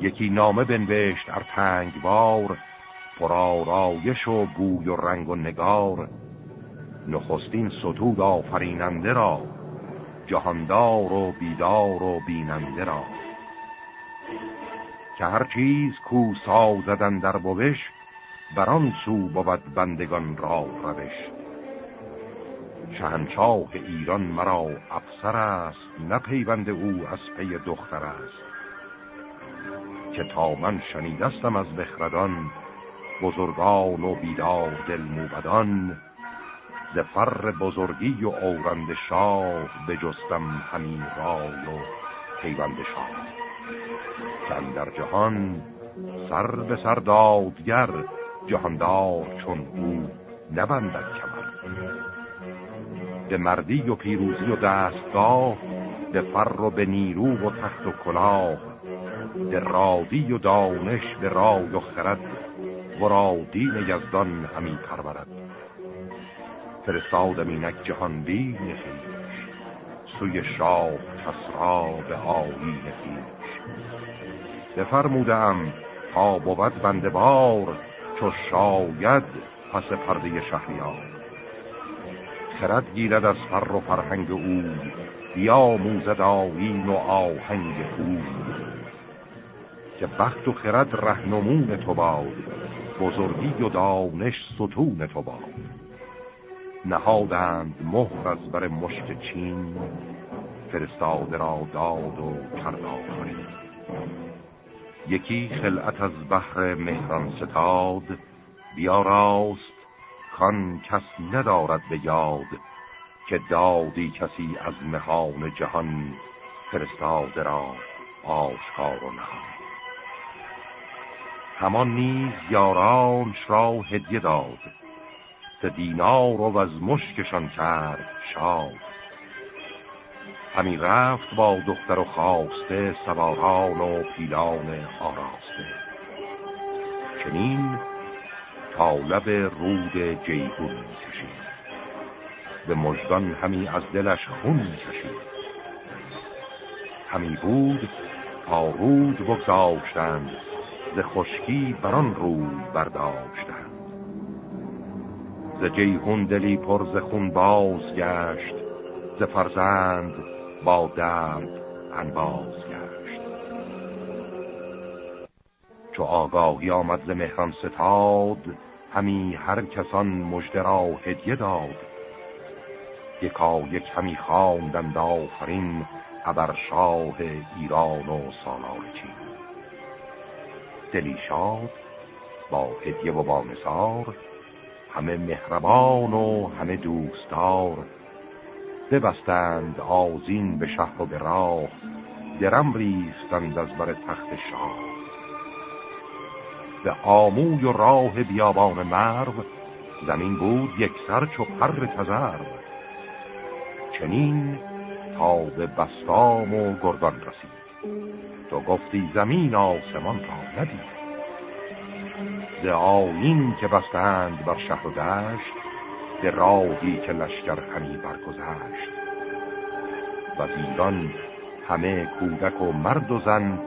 یکی نامه بنوشت ار تنگوار پرارایش و بوی و رنگ و نگار. نخستین ستود آفریننده را جهاندار و بیدار و بیننده را. که هر چیز کو سازدن در بوش بران سو بود بندگان را روش. شهنشاه ایران مرا افسر است نه پیوند او از پی دختر است. که تا من شنیدستم از بخردان بزرگان و بیدار دل موبدان ز بزرگی و اورند شاه بجستم همین رای و پیوند شاه. که در جهان سر به سر دادگر جهاندار چون او نبندد کمر. به مردی و پیروزی و دستگاه به فر و به نیرو و تخت و کلاه به رادی و دانش به رای و خرد ورا دین یزدان همی پرورد. فرستادم اینک جهان بین خیش سوی شاه کسرا به آیین خیش بفرمودم تا بود بنده بار چو شاید پس پرده شهریار. خرد گیرد از فر و فرهنگ او بیا موزد آین و آهنگ او. که بخت و خرد رهنمون تو باد بزرگی و دانش ستون تو باد. نهادند مهر از بر مشک چین فرستاده را داد و کرد یکی خلعت از بحر مهران ستاد بیا راست کان کس ندارد به یاد که دادی کسی از مهان جهان فرستاده را آشکار و نهان. همان نیز یارانش را هدیه داد. ز دینار و از مشکشان کرد شاد. همین رفت با دختر و خواسته سواران و پیلان آراسته. چنین تا لب رود جیهون کشید. به مجدان همی از دلش خون کشید. همی بود تا رود بگذاشتند ز خشکی بران رود برداشتند. ز جیهون دلی پر ز خون باز گشت ز فرزند با درد انباز گشت. چو آگاهی آمد ز مهران ستاد همی هر کسان مژده را هدیه داد. یکا یک همی خواندند آفرین ابر شاه ایران و سالار چین. دلی شاد با هدیه و با نثار همه مهربان و همه دوستدار. ببستند آزین به شهر و به راه درم ریستند از بر تخت شاه. به آموی و راه بیابان مرو زمین بود یک سر چو پر تزر چنین تا به بستام و گردان رسید. تو گفتی زمین آسمان تا ندید. ز که بستند بر شهر و دشت به راهی که لشکر همی برگذشت. وزیران همه کودک و مرد و زن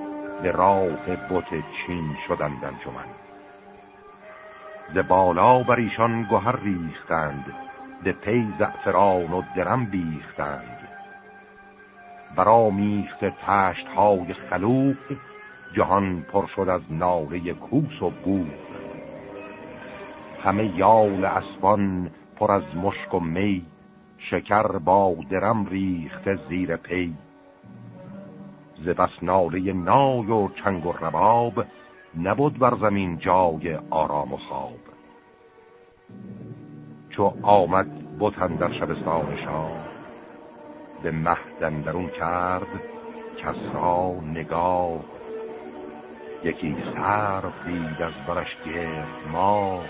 به راه بوت چین شدند انجمن. ز بالا بر ایشان گوهر ریختند به پی زعفران و درم بیختند. برا میخت تشت های خلوق جهان پر شد از ناله کوس و بوق. همه یال اسبان پر از مشک و می شکر با درم ریخته زیر پی. ز بس ناله نای و چنگ و رباب نبود بر زمین جای آرام و خواب. چو آمد بتن در شبستان شاه به مهدن درون کرد کسرا نگاه یکی سر دید از برش گرد ماه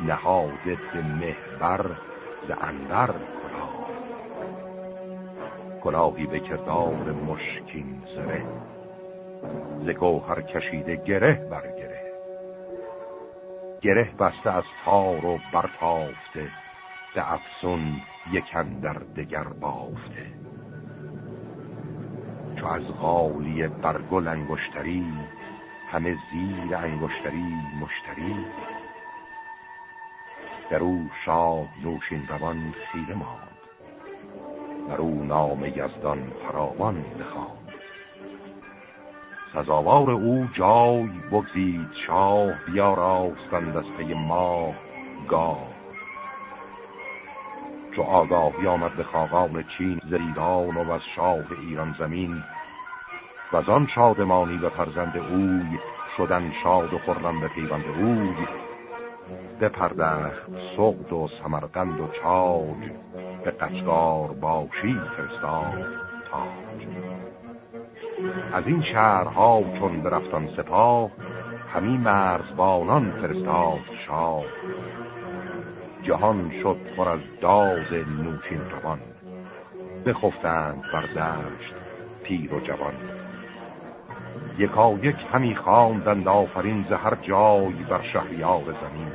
نهاده به مهبر ز اندر کلاه. کلاهی به کردار مشکین زره ز گوهر کشیده گره بر گره. گره بسته از تار و برتافته به افسون یکن در دگر بافته. چو از غالی برگل انگشتری همه زیر انگشتری مشتری. در او شاد نوشین روان خیره ماند. در او نام یزدان فراوان بخواند. سزاوار او جای بگزید شاه بیاراستند از پی ما گاه. چو آگاهی آمد به خاقان چین ز ایران و از شاه ایران زمین. و از آن شادمانی و فرزند اوی شدن شاد و خرم به پیوند اوی. بپردخت سقد و سمرقند و چاج به قشقار باشی فرستاد تاج. از این شهرها چون برفتان سپاه همی مرزبانان فرستاد شاه. جهان شد پر از داز نوشین روان. بخفتند بر زشت پیر و جوان. یکا یک همی خواندند آفرین ز هر جای بر شهریار زمین.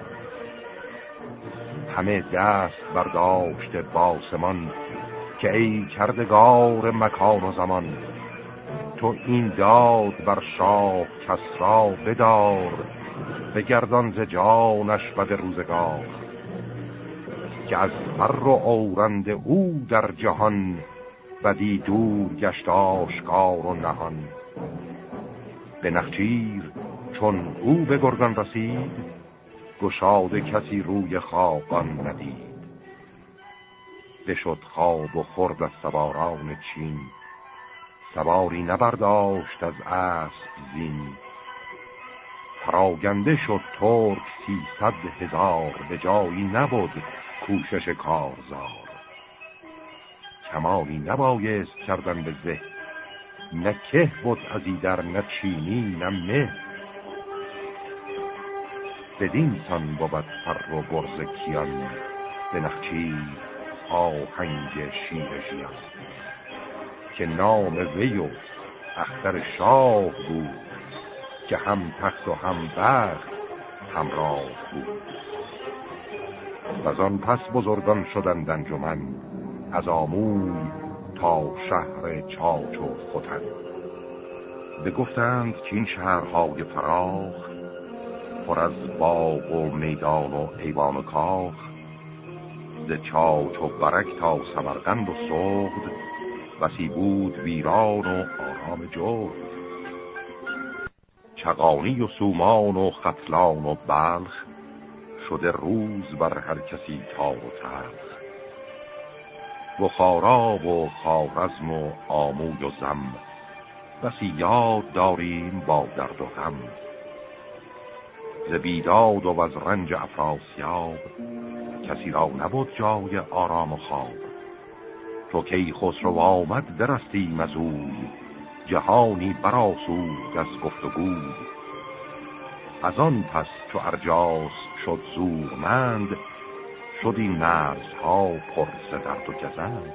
همه دست برداشته باسمان که ای کردگار مکان و زمان تو این داد بر شاه کسرا بدار گردان ز جانش بد روزگار. که از فر و اورند او در جهان بدی دور گشت آشکار و نهان. به نخچیر چون او به گرگان رسید گشاده کسی روی خوابان ندید. بشد خواب و خورد از سواران چین سواری نبرداشت از اسب زین. پراگنده شد ترک سیصد هزار به جایی نبود کوشش کارزار. کمالی نبایست کردن به زه. نه که بود از در نه چینی نه مه. بدین سان بود فر و برز کیان به نخچی آهنگ شیر که نام وی و اختر شاه بود که هم تخت و هم بخت همراه بود. و آن پس بزرگان شدند انجمن از آموی تا شهر چاچ و ختن. بگفتند که این شهرهای فراخ پر از باغ و میدان و ایوان و کاخ ز چاچ و برک تا سمرقند و سغد بسی بود ویران و آرام جغد چقانی و سومان و خطلان و بلخ شده روز بر هر کسی تار و تلخ. بخارا و خارزم و آموی و زم بسی یاد داریم با درد و غم. ز بیداد و از رنج افراسیاب کسی را نبود جای آرام و خواب. تو کی خسرو آمد درستی مزوی جهانی براسود از گفتگوی از آن پس چو ارجاس شد زورمند شد این مرزها پر درد و گزند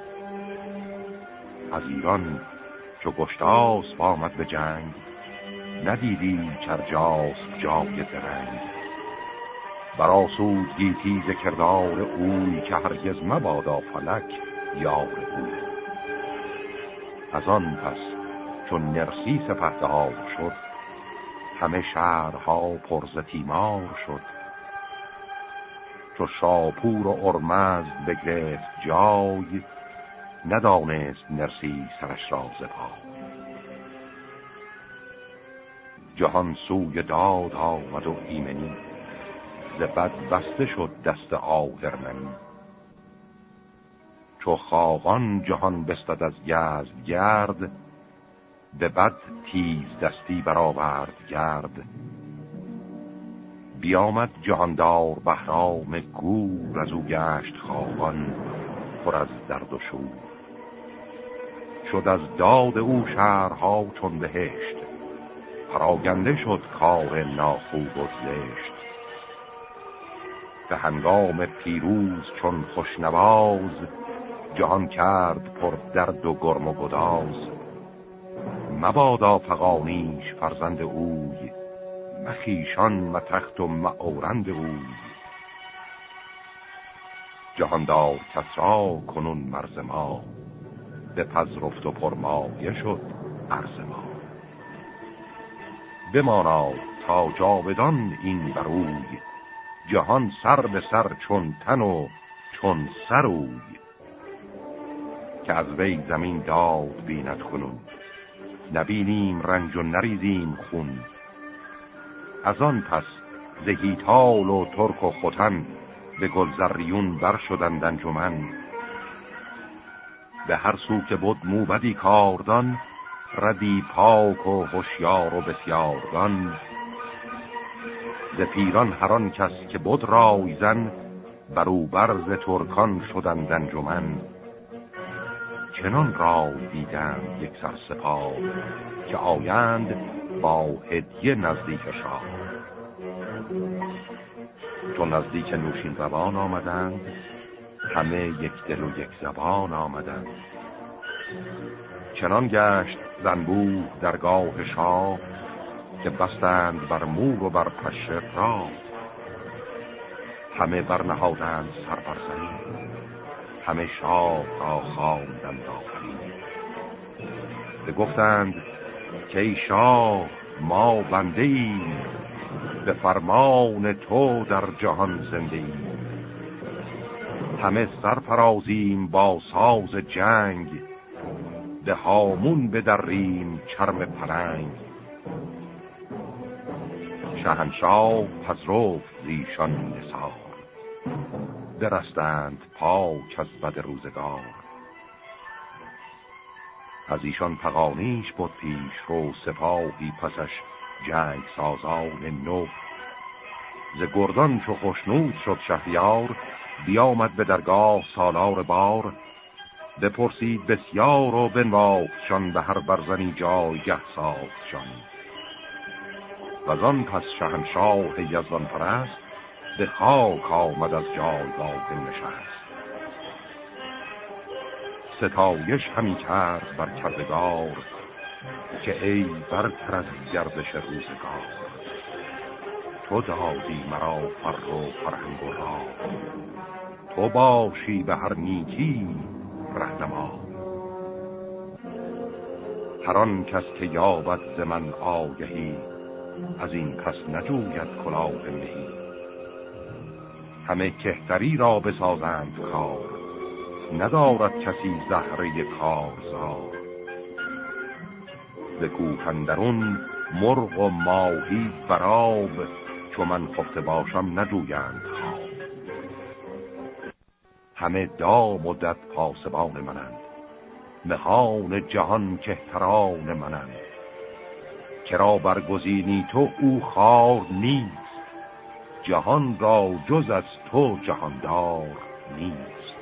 از ایران چو گشتاس آمد به جنگ ندیدی چرجاس جای درنگ. براسود گیتی ز کردار اوی که هرگز مبادا فلک یار اوی. از آن پس چون نرسی سپهدار شد همه شهرها پرز تیمار شد. چو شاپور و ارمزد بگرفت جای ندانست نرسی سرش را پای. جهان سوی داد آمد و ایمنی ز بد بسته شد دست آهرمنی چو خاقان جهان بستد از یزد گرد به بد تیز دستی برآورد گرد. بیامد جهاندار بهرام گور از او گشت خوابان پر از درد و شور. شد از داد او شهرها چون بهشت پراگنده شد کار ناخوب و زشت. به هنگام پیروز چون خوشنواز جهان کرد پر درد و گرم و گداز. مبادا فقانیش فرزند اوی مخیشان و تخت و معورند اوی جهاندار کسرا کنون مرز ما به پذرفت و پرمایه شد عرض ما. بماناد تا جاودان این بروی جهان سر به سر چون تن و چون سروی که از وی زمین داد بیند خونون نبینیم رنج و نریزیم خون. از آن پس زهیتال و ترک و خوتن به گلزریون بر شدند انجمن. به هر سو که بود موبدی کاردان ردی پاک و هوشیار و بسیاردان ز پیران هران کس که بود رایزن برو برز ترکان شدند انجمن. چنان را دیدند یک سر سپاه که آیند با هدیه نزدیک شاه. چون نزدیک نوشین روان آمدند همه یک دل و یک زبان آمدند. چنان گشت زنبوه درگاه شاه که بستند بر مور و بر پشه را همه برنهادند سر بر زمین همه شاه را خواندند آفرین گفتند که ای شاه ما بنده ایم. به فرمان تو در جهان زنده ایم. همه سرفرازیم با ساز جنگ. به هامون بدریم چرم پلنگ شهنشاه پذرفت زیشان نسار درستند پاک از بد روزگار. از ایشان پقانیش بود پیش رو سپاهی پسش جنگ سازان نو. ز گردان چو خوشنود شد شهریار بیامد به درگاه سالار بار. بپرسید بسیار و بنواختشان به هر برزنی جایگه ساختشان. و آن پس شهنشاه یزدان پرست به خاک آمد از جایگاه نشست ستایش همی کرد بر کردگار که ای برتر از گردش روزگار تو دادی مرا فر و فرهنگ و را تو باشی به هر نیکی رهنما هر کس که یابد ز من آگهی از این پس نجوید کلاه مهی همه کهتری را بسازند کار. ندارد کسی زهره کارزار به کوهندرون مرغ و ماهی براب چو من خفته باشم نجویند همه دام و دد پاسبان منند. مهان جهان کهتران منند. کرا برگزینی تو او خار نیست؟ جهان را جز از تو جهاندار نیست.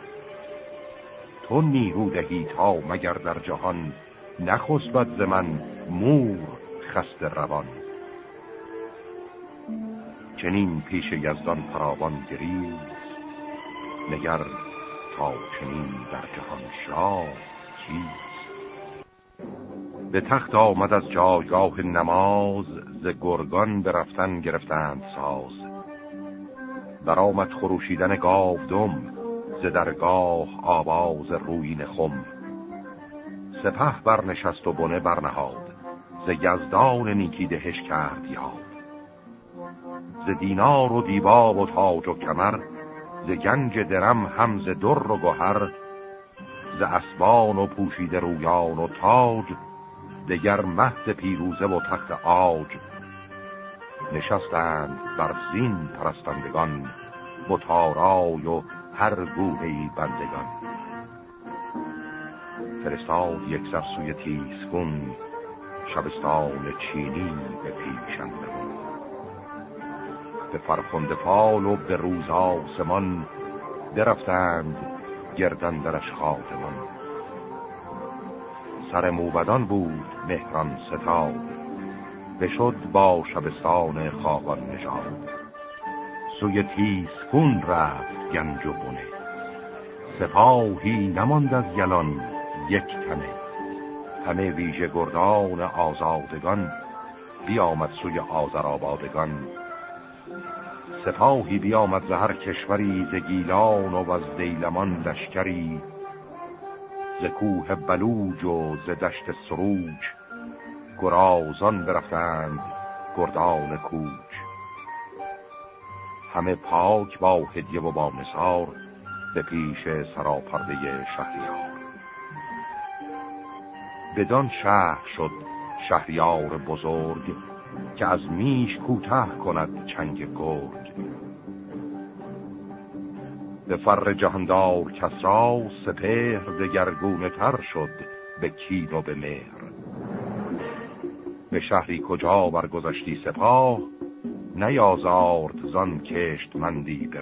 تو نیرو دهی تا مگر در جهان نخسبت ز من مور خست روان. چنین پیش یزدان فراوان گریز نگر تا چنین در جهان شاه چیست به تخت آمد از جایگاه نماز ز گرگان به رفتن گرفتند ساز. برآمد خروشیدن گاودم ز درگاه آواز روین خم سپه برنشست و بنه برنهاد ز یزدان نیکی دهش کرد یاد. ز دینار و دیبا و تاج و کمر ز گنج درم هم ز در و گهر ز اسبان و پوشیده رویان و تاج دگر مهد پیروزه و تخت آج نشستند بر زین پرستندگان بطارای و هر گوهی بندگان. فرستاد یک سر سوی تیسکون شبستان چینی به پیشندگان به فرخنده فال و به روز آسمان درفتند گردن درش خاتمان سر موبدان بود مهران ستاد. بشد با شبستان خاقان نژاد سوی تیسکون رفت گنج و بونه سپاهی نماند از یلان یک تنه. همه ویژه گردان آزادگان بیامد سوی آذرآبادگان سپاهی بیامد ز هر کشوری ز گیلان و از دیلمان لشکری. ز کوه بلوج و ز دشت سروج گرازان برفتند گردان کوچ. همه پاک با هدیه و با نصار به پیش سراپرده شهریار. بدان شهر شد شهریار بزرگ که از میش کوته کند چنگ گرگ. به فر جهاندار کسرا سپهر دگرگونه تر شد به کین و به مهر. به شهری کجا برگذشتی سپاه نیازارد زان کشت مندی به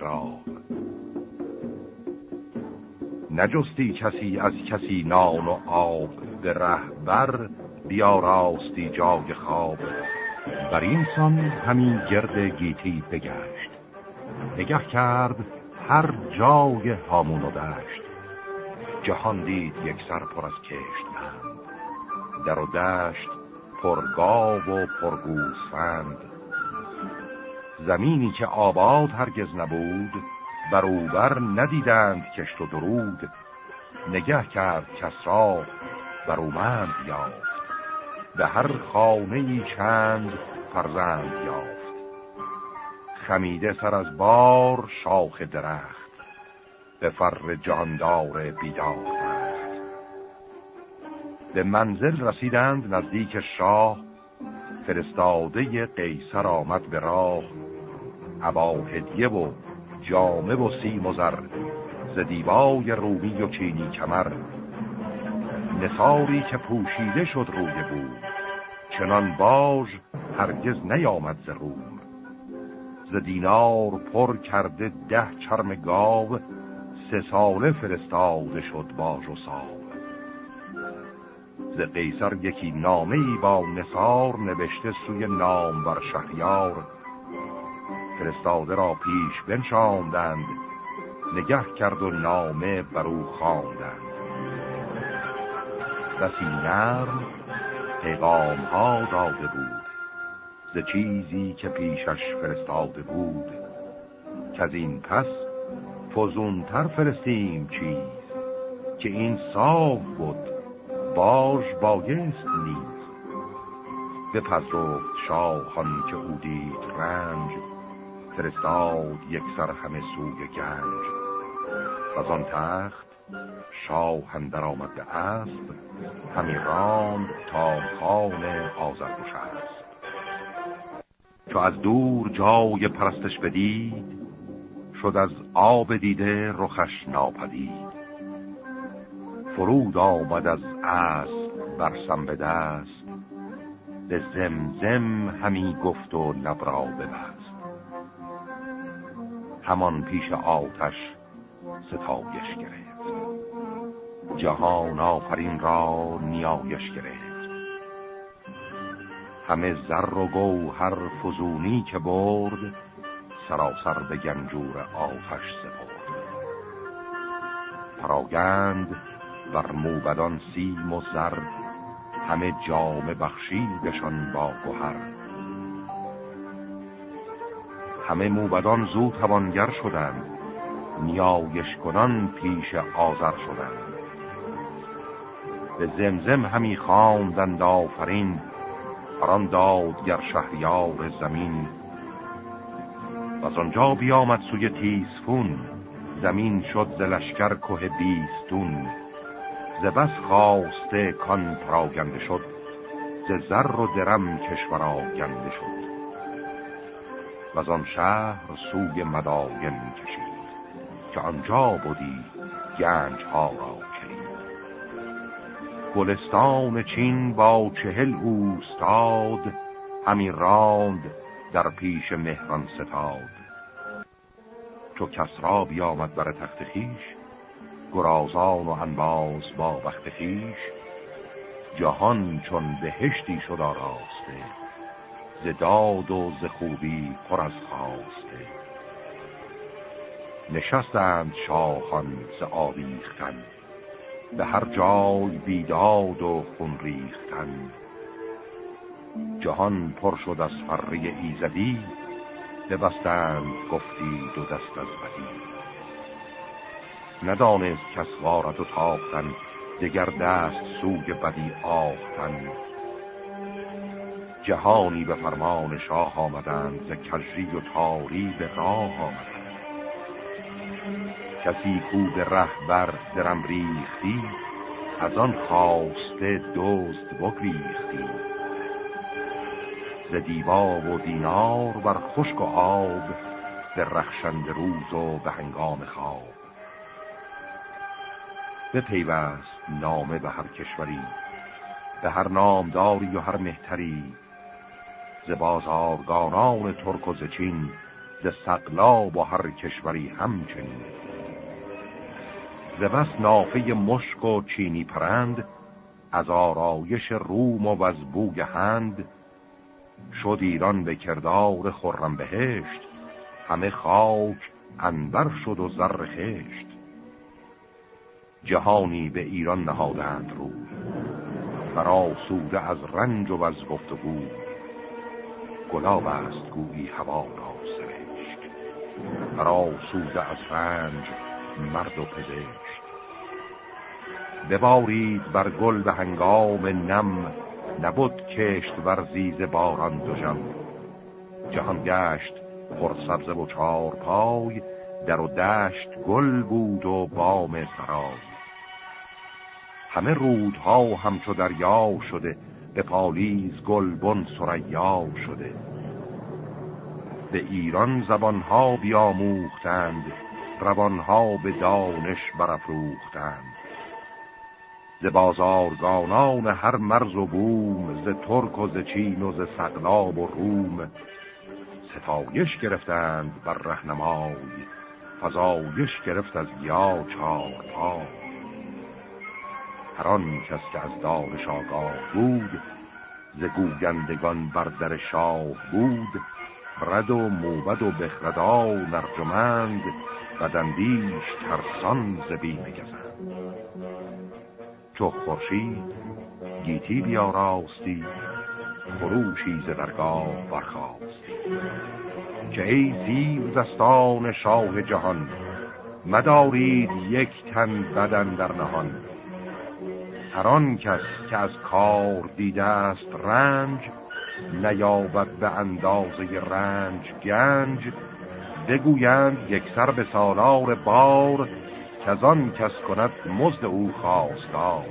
نجستی کسی از کسی نان و آب به رهبر بیا راستی جای خواب. بر این سان همین گرد گیتی بگشت. نگه کرد هر جای هامون و دشت. جهان دید یک سر پر از کشت بند در و دشت پرگاو و پرگوسفند. زمینی که آباد هرگز نبود بر اوبر ندیدند کشت و درود. نگه کرد کسرا بر اومند یافت. به هر خانه چند فرزند یافت. خمیده سر از بار شاخ درخت. به فر جاندار بیدار. به منزل رسیدند نزدیک شاه فرستاده قیصر آمد به راه عبا هدیه و جامه و سیم و زر ز دیبای رومی و چینی کمر. نثاری که پوشیده شد روی بود چنان باج هرگز نیامد ز روم. ز دینار پر کرده ده چرم گاو سه ساله فرستاده شد باج و ساو. ز قیصر یکی نامه با نصار نوشته سوی نام بر شهریار. فرستاده را پیش بنشاندند نگه کرد و نامه بر او خواندند. بسی نرم پیغام ها داده بود ز چیزی که پیشش فرستاده بود. که از این پس فزونتر فرستیم چیز که این صاف بود. باش بایست نیز. به پذرفت شاهان که او دید رنج فرستاد یک سر همه سوی گنج. و آن تخت شاه هندر آمد به اسب همی راند تا خان آزرگوش است چو از دور جای پرستش بدید شد از آب دیده رخش ناپدید. فرود آمد از اسب برسم به دست. به زمزم همی گفت و لبرا ببست. همان پیش آتش ستایش گرفت. جهان آفرین را نیایش گرفت. همه زر و گوهر فزونی که برد سراسر به گنجور آتش سپرد. پراگند بر موبدان سیم و زر همه جام بخشیدشان با گوهر همه موبدان زود توانگر شدند نیایش کنان پیش آذر شدند. به زمزم همی خواندند آفرین فران دادگر شهریار زمین. و از آنجا بیامد سوی تیسفون زمین شد ز لشکر که بیستون. ز بس خواسته کان پراگنده شد ز زر و درم کشور آگنده شد. و آن شهر سوی مداین کشید که آنجا بودی گنج ها را کرید. گلستان چین با چهل اوستاد همی راند در پیش مهران ستاد. چو کسرا بیامد بر تخت خیش گرازان و انباز با وقت خیش جهان چون بهشتی شد آراسته ز داد و ز خوبی پر از خواسته. نشستند شاهان ز آویختن به هر جای بیداد و خون ریختن. جهان پر شد از فره ایزدی ببستند گفتی دو دست از بدی. ندانست کس وارد و تاختن دگر دست سوی بدی آختن جهانی به فرمان شاه آمدند ز کجری و تاری به راه آمدند. کسی کو به بر درم ریختی از آن خواسته دزد بگریختی. ز دیبا و دینار بر خشک و آب به رخشند روز و به هنگام خواب. به پیوست نامه به هر کشوری به هر نامداری و هر مهتری. ز بازارگانان ترک و زچین ز سقلاب و هر کشوری همچنین. ز بس نافه مشک و چینی پرند از آرایش روم و از بوگ هند شد ایران به کردار خرم بهشت همه خاک انبر شد و زر خشت. جهانی به ایران نهادند رو. برا سوده از رنج و از گفتگو. گلاب است گویی هوا را سرشت. برا سوده از رنج مرد و پزشت ببارید بر گل به هنگام نم نبود کشت ورزیز باران دوژم جهان گشت پرسبز و چار پای در و دشت گل بود و بام سرای. همه رودها همچو دریا شده به پالیز گلبن سریا شده. به ایران زبانها بیاموختند روانها به دانش برافروختند. ز بازارگانان هر مرز و بوم ز ترک و ز چین و ز سقلاب و روم ستایش گرفتند بر رهنمای فضایش گرفت از گیا چار پا هر آن کس که از دارش آگاه بود ز گوگندگان بر در شاه بود. رد و موبد و بخردا و نرجمند بدندیش ترسان ز بیم گزند چو خورشید گیتی بیاراستی خروشی ز درگاه برخواستی که ای زیر دستان شاه جهان مدارید یک تن بدن در نهان. هر کس که از کار دیده است رنج نیابد به اندازه رنج گنج. بگویند یک سر به سالار بار که از آن کس کند مزد او خواستار.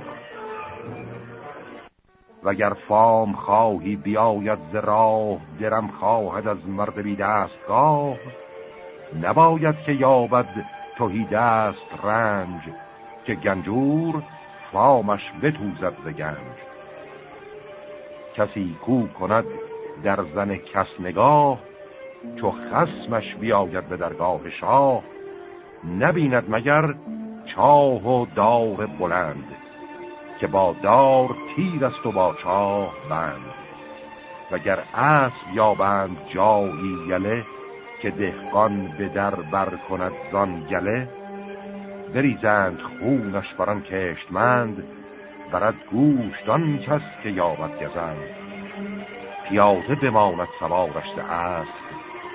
وگر فام خواهی بیاید ز راه درم خواهد از مرد بی دستگاه. نباید که یابد توهی دست رنج که گنجور فامش بتوزد ز گنج. کسی کو کند در زن کس نگاه چو خسمش بیاید به درگاه شاه. نبیند مگر چاه و دار بلند که با دار تیر است و با چاه بند. وگر اسب یابند جایی یله که دهقان به در بر کند زان گله بریزند خونش بران کشتمند برد گوشتان کس که یابد گزند. پیاده بماند سوارش است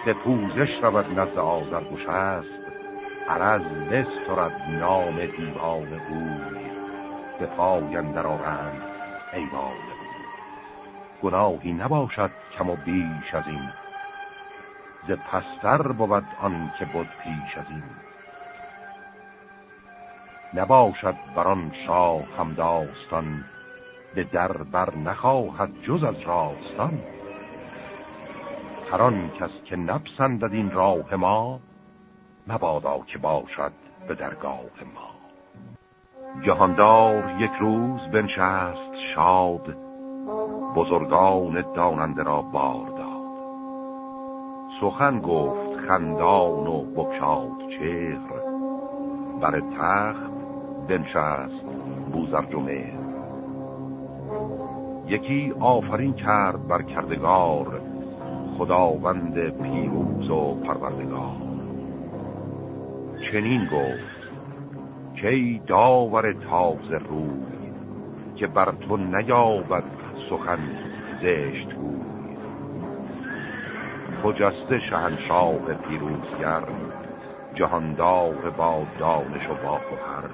به پوزش رود نزد آزر است عرض بسترد نام دیوان بوی به پاین در آرند ایوان گناهی نباشد کم و بیش از این ز پستر بود آن که بود پیش از این. نباشد بران شاه هم داستان به در بر نخواهد جز از راستان. هران کس که نپسندد این راه ما مبادا که باشد به درگاه ما. جهاندار یک روز بنشست شاد بزرگان داننده را بار داد. سخن گفت خندان و بکشاد چهر بر تخت بنشست بوزر جمعه. یکی آفرین کرد بر کردگار خداوند پیروز و پروردگار. چنین گفت کی داور تاز روی که بر تو نیابد سخن زشت گوی. خجسته شهنشاه پیروزگر جهاندار با دانش و با خواهر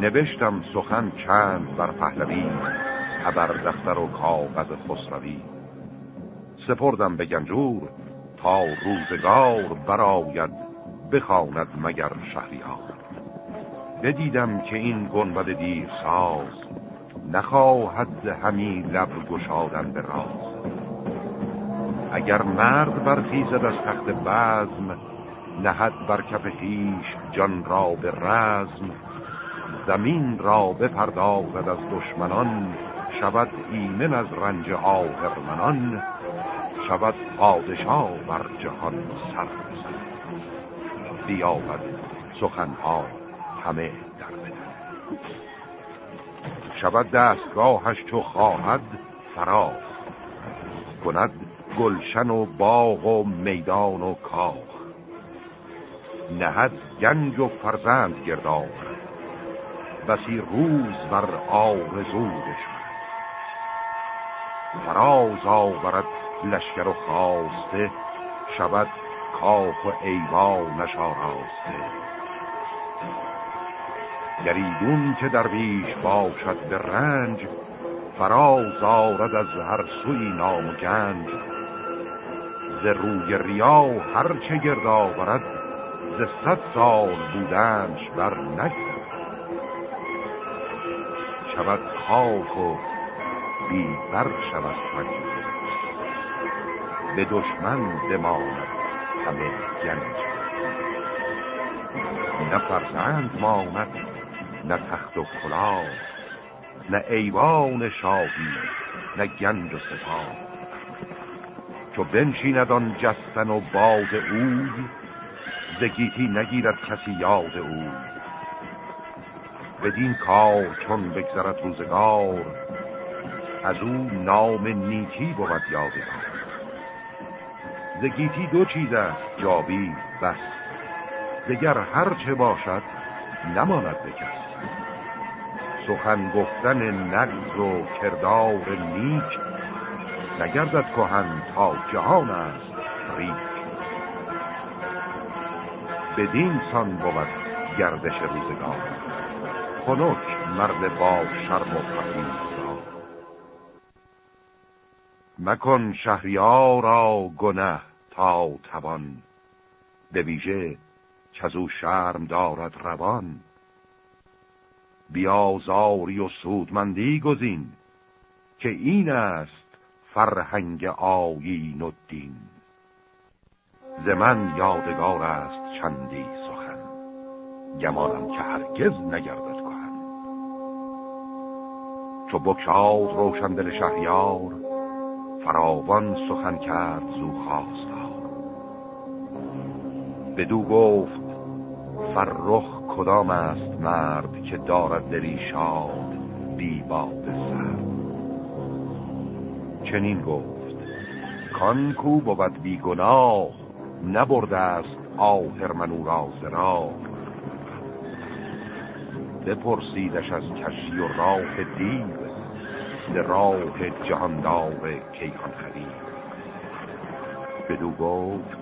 نوشتم سخن چند بر پهلوی ابر دفتر و کاغذ خسروی. سپردم به گنجور تا روزگار براید بخواند مگر شهریار. بدیدم که این گنبد دیر ساز نخواهد همی لب گشادن به راز. اگر مرد برخیزد از تخت بزم نهد بر کف خیش جان را به رزم. زمین را بپردازد از دشمنان شود ایمن از رنج آهرمنان شود پادشاه بر جهان سر بیاود سخنها همه در بدن. شود دستگاهش چو خواهد فراخ. کند گلشن و باغ و میدان و کاخ. نهد گنج و فرزند گردار بسی روز بر آرزو بشود فراز آورد لشکر و خواسته شود کاخ و ایوانش آراسته. گریدون که درویش باشد به رنج فراز آرد از هر سوی نام گنج. ز روی ریا هرچه گرد آورد ز صد سال بودنش بر نگذرد شود خاک و بی بر شود پنجه به دشمن بماند همه گنج. نه فرزند ماند نه تخت و کلاه نه ایوان شاهی نه گنج و سپاه. چو بنشیند آن جستن و باد اوی زگیتی نگیرد کسی یاد او بدین کار چون بگذرد روزگار از او نام نیکی بود یادگار. زگیتی دو چیز است جاوی بس دگر هر چه باشد نماند بکس سخن گفتن نقض و کردار نیک نگردد کهن تا جهان است ریک. بدین سان بود گردش روزگار. خنک مرد با شرم و پریزا مکن شهریارا گنه تا توان به ویژه چزو شرم دارد روان. بیازاری و سودمندی گزین که این است فرهنگ آیین و دین. ز من یادگار است چندی سخن گمانم که هرگز نگردد. چو بکشاد روشن دل شهریار فراوان سخن کرد زو خواستار. بدو گفت فرخ کدام است مرد که دارد دلی شاد بی سر چنین گفت کان کو بود بی گناه نبرده است آهرمنو را زرا بپرسیدش از کشی و راه دیو به راه جهاندار کیهان خرید بدو گفت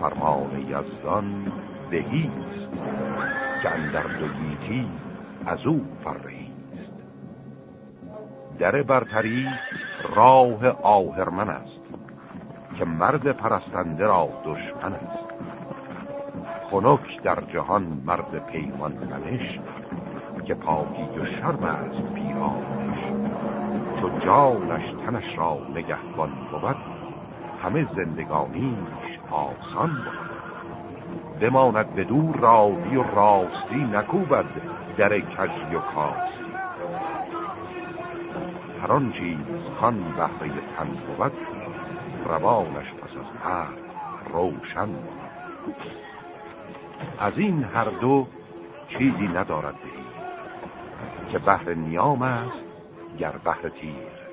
فرمان یزدان بهیست که اندر دو از او فرهیست. در برتری راه آهرمن است که مرد پرستنده را دشمن است. خنک در جهان مرد پیمان منش که پاکی و شرم است پیرانش چو جانش تنش را نگهبان بود همه زندگانیش آسان بود. بماند به دور راوی و راستی نکوبد در کجی و کاستی. هر آن چیز خان بهره تن بود روانش پس از هر روشن بود. از این هر دو چیزی ندارد بهی که بهر نیام است گر بهر تیر.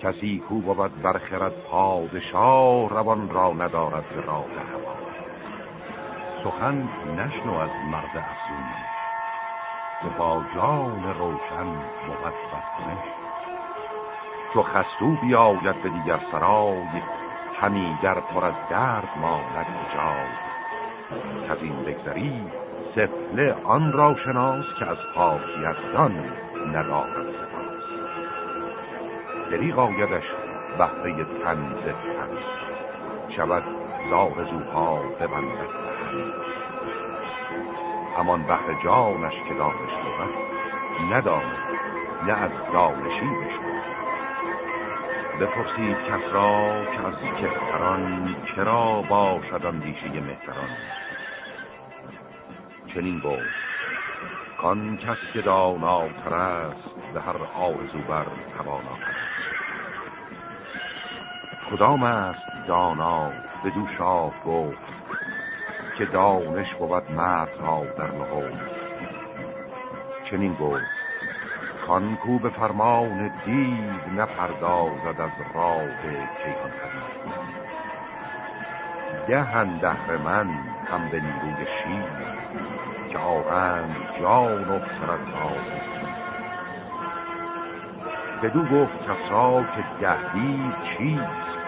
کسی کو بود برخرد پادشاه روان را ندارد به راه هوا. سخن نشنو از مرد افزونش که با جان روشن بود کنش چو خستو بیاید به دیگر سرای همی در پر از درد ماند جای. که از این بگذری سفله آن را شناس که از پاکیزدان ندارد سپاس. دریغ آیدش بهره تنز تن. شود زاغ زوها ببندد همان بهر جانش که دانش بود نداند نه از دانشی بشود بپرسید کس را که از کهتران چرا باشد اندیشه مهتران؟ چنین گفت کان کس که داناتر است به هر آرزو بر تواناتر کدام است دانا به دو شاه گفت که دانش بود مرد را در نهفت چنین گفت کان کو به فرمان دیو نپردازد از راه کیهان دهن دهر من هم به نیروی شیر که جان و سرد بدو گفت کسا که دهدید چیست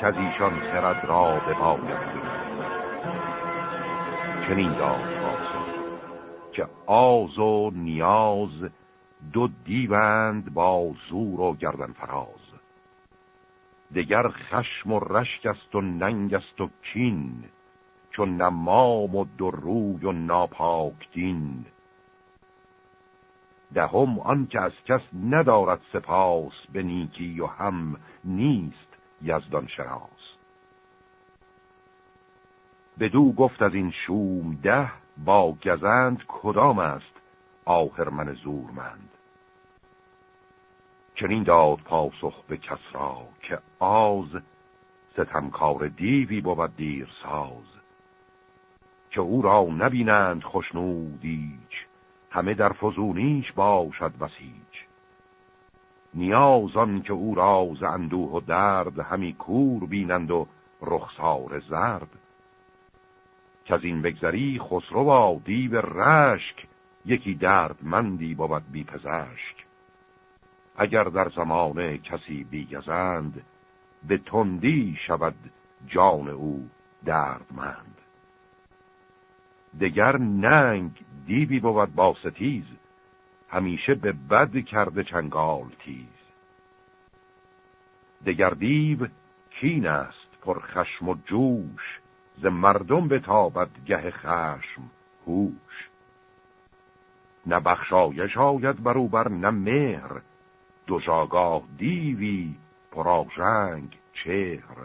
که از ایشان خرد را به باید چنین داد که آز و نیاز دو دیوند با زور و گردن فراز. دگر خشم و رشک است و ننگ است و کین چون نمام و دروی و ناپاک دین. دهم آن که از کس ندارد سپاس به نیکی و هم نیست یزدان شراس بدو گفت از این شوم ده با گزند کدام است آهرمن زورمند. چنین داد پاسخ به کس را که آز ستمکار دیوی بود دیر ساز که او را نبینند خوشنودیچ همه در فزونیش باشد بسیج نیازان که او را اندوه و درد همی کور بینند و رخسار زرد. که از این بگذری خسرو با دیو رشک یکی دردمندی بود بی پزشک. اگر در زمانه کسی بیگزند به تندی شود جان او دردمند. دگر ننگ دیوی بود با ستیز همیشه به بد کرده چنگال تیز. دگر دیو کین است پر خشم و جوش ز مردم به تابد گه خشم هوش. نه بخشایش آید برو بر نه مهر دو جاگاه دیوی پراژنگ چهر.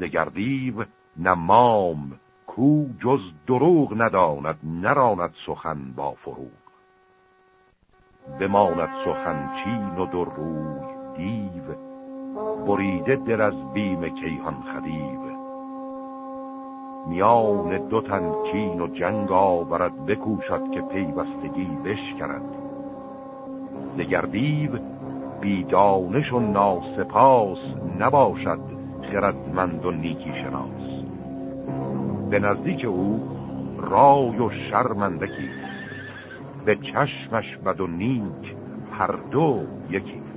دگر دیو نه مام کو جز دروغ نداند نراند سخن با فروغ. بماند سخن چین و دروی دیو بریده دل از بیم کیهان خدیو. میان دو تن کین و جنگ آورد بکوشد که پیوستگی بشکرد دگر دیو بیدانش و ناسپاس نباشد خردمند و نیکی شناس. به نزدیک او رای و شرمندکی به چشمش بد و نیک هر دو یکی.